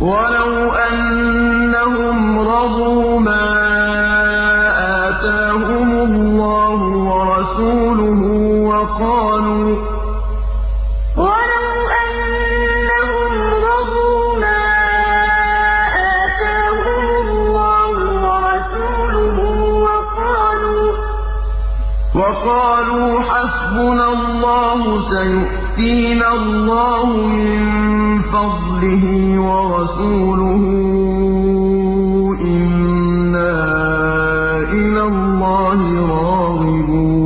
وَلَوْ أَنَّهُمْ رَضُوا مَا آتَاهُمُ اللَّهُ وَرَسُولُهُ وَقَالُوا حَسْبُنَا اللَّهُ سَيُؤْتِينَا اللَّهُ عَبْدِهِ وَرَسُولُهُ إِنَّا إِلَى اللَّهِ رَاغِبُونَ